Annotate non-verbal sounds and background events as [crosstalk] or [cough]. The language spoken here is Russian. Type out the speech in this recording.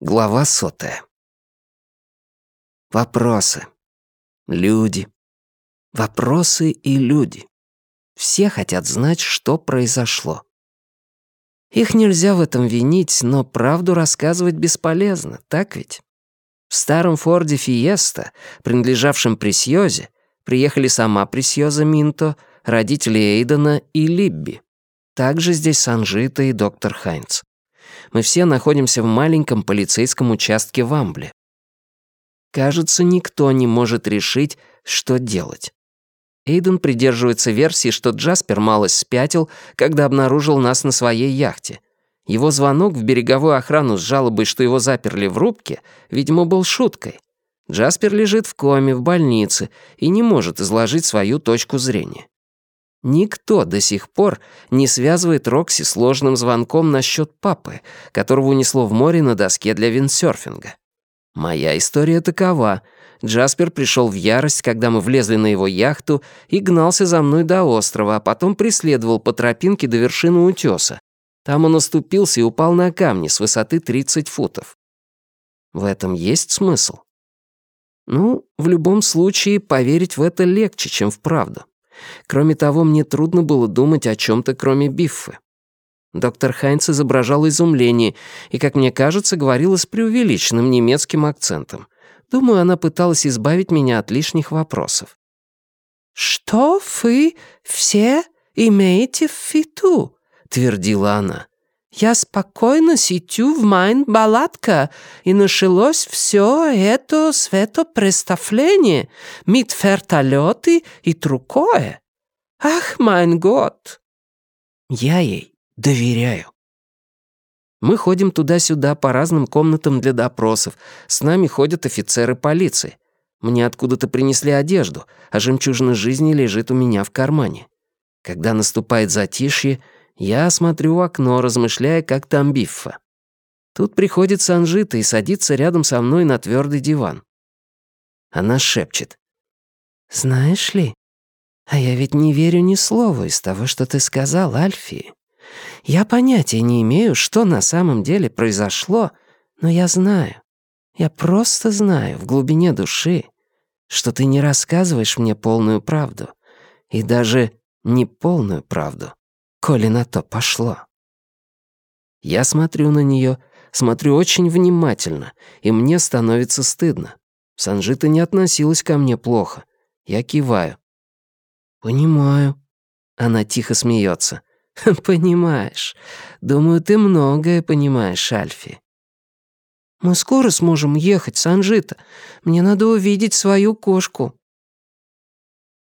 Глава сотая. Вопросы. Люди. Вопросы и люди. Все хотят знать, что произошло. Их нельзя в этом винить, но правду рассказывать бесполезно, так ведь? В старом Форде Фиеста, принадлежавшем Пресьозе, приехали сама Пресьоза Минто, родители Эйдена и Либби. Также здесь Санжита и доктор Хайнц мы все находимся в маленьком полицейском участке в Амбле. Кажется, никто не может решить, что делать. Эйден придерживается версии, что Джаспер малость спятил, когда обнаружил нас на своей яхте. Его звонок в береговую охрану с жалобой, что его заперли в рубке, видимо, был шуткой. Джаспер лежит в коме в больнице и не может изложить свою точку зрения. Никто до сих пор не связывает Рокси сложным звонком насчет папы, которого унесло в море на доске для виндсерфинга. Моя история такова. Джаспер пришел в ярость, когда мы влезли на его яхту и гнался за мной до острова, а потом преследовал по тропинке до вершины утеса. Там он оступился и упал на камни с высоты 30 футов. В этом есть смысл? Ну, в любом случае, поверить в это легче, чем в правду. Кроме того, мне трудно было думать о чем-то, кроме Биффы. Доктор Хайнц изображал изумление и, как мне кажется, говорила с преувеличенным немецким акцентом. Думаю, она пыталась избавить меня от лишних вопросов. «Что вы все имеете в виду?» — твердила она. «Я спокойно сидю в майн балатка, и началось все это светопредставление, mit вертолеты и трукое. Ах, майн год!» Я ей доверяю. Мы ходим туда-сюда по разным комнатам для допросов. С нами ходят офицеры полиции. Мне откуда-то принесли одежду, а жемчужина жизни лежит у меня в кармане. Когда наступает затишье, я смотрю в окно, размышляя, как там Биффа. Тут приходит Санжита и садится рядом со мной на твердый диван. Она шепчет. «Знаешь ли, а я ведь не верю ни слову из того, что ты сказал, Альфи. Я понятия не имею, что на самом деле произошло, но я знаю. Я просто знаю в глубине души, что ты не рассказываешь мне полную правду. И даже не полную правду, коли на то пошло. Я смотрю на нее, смотрю очень внимательно, и мне становится стыдно. Санжита не относилась ко мне плохо. Я киваю. «Понимаю». Она тихо смеется. [laughs] «Понимаешь. Думаю, ты многое понимаешь, Альфи». «Мы скоро сможем ехать, Санжита. Мне надо увидеть свою кошку».